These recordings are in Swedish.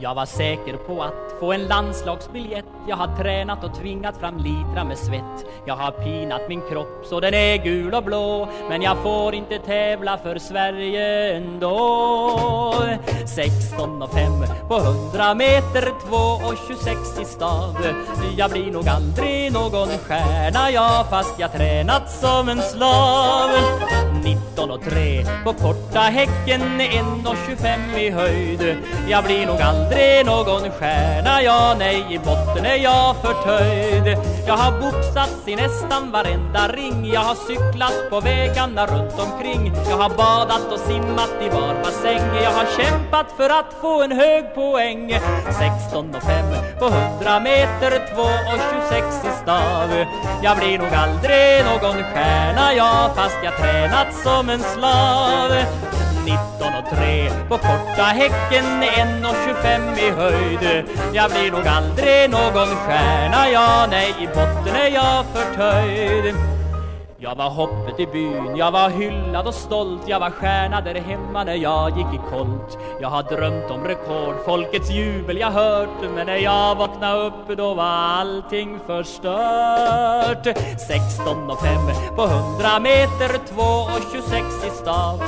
Jag var säker på att få en landslagsbiljett. Jag har tränat och tvingat fram litra med svett. Jag har pinat min kropp så den är gul och blå. Men jag får inte tävla för Sverige ändå. 16 och 5 på 100 meter 2 och 26 i stav Jag blir nog aldrig någon stjärna jag fast jag tränat som en slav. 19 och 3 på korta häcken 1 och 25 i höjd. Jag blir nog aldrig någon stjärna, jag nej i botten är jag förtöjd. Jag har boxats i nästan varenda ring. Jag har cyklat på vägarna runt omkring. Jag har badat och simmat i var bassäng. Jag har kämpat för att få en hög poäng. 16 och 5 på 100 meter 2 och 26 i stav. Jag blir nog aldrig någon stjärna, jag fast jag tränat som en slav. 19 och 3 på korta häcken 1 och 25 i höjd. Jag blir nog aldrig någon stjärna, jag nej i botten är jag förtöjd jag var hoppet i byn, jag var hyllad och stolt Jag var stjärna där hemma när jag gick i kolt. Jag har drömt om rekord, folkets jubel jag hört Men när jag vaknade upp då var allting förstört. 16 och 5 på 100 meter 2 och 26 i stav.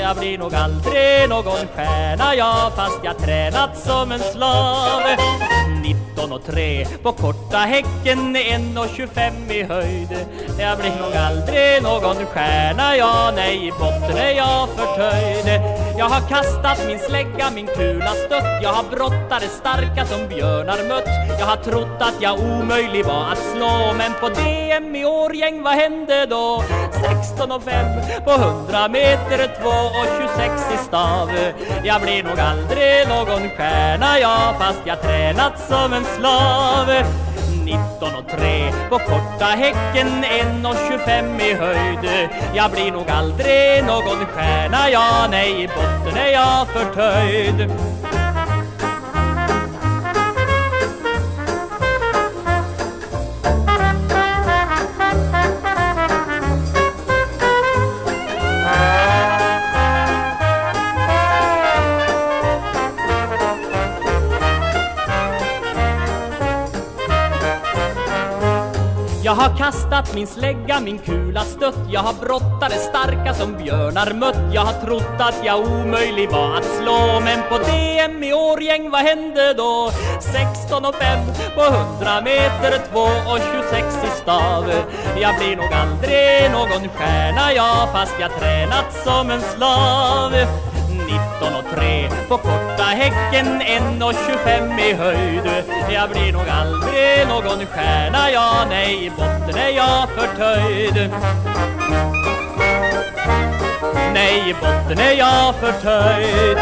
Jag blir nog aldrig någon stjärna jag Fast jag tränat som en slav. 15 och 3 på korta häcken 1,25 i höjd Jag blir nog aldrig någon stjärna, ja nej i botten är jag förtöjd Jag har kastat min slägga, min kula stött. Jag har brottare starka som björnar mött. Jag har trott att jag omöjlig var att slå. Men på DM i Årgäng, vad hände då? 16 och 5 på 100 meter 2 och 26 i stav. Jag blir nog aldrig någon stjärna, jag fast jag tränat som en slav. 19 och 3 på korta häcken 1 och 25 i höjd. Jag blir nog aldrig någon stjärna, ja nej i botten är jag förtöjd. Jag har kastat min slägga, min kula stött. Jag har brottare starka som björnar mött. Jag har trott att jag omöjlig var att slå. Men på DM i Årgäng, vad hände då? 16 och 5 på 100 meter 2 och 26 i stav. Jag blir nog aldrig någon stjärna jag Fast jag tränat som en slav på korta häcken 1,25 i höjd. Jag blir nog aldrig någon stjärna, ja nej i botten är jag förtöjd. Nej i botten är jag förtöjd.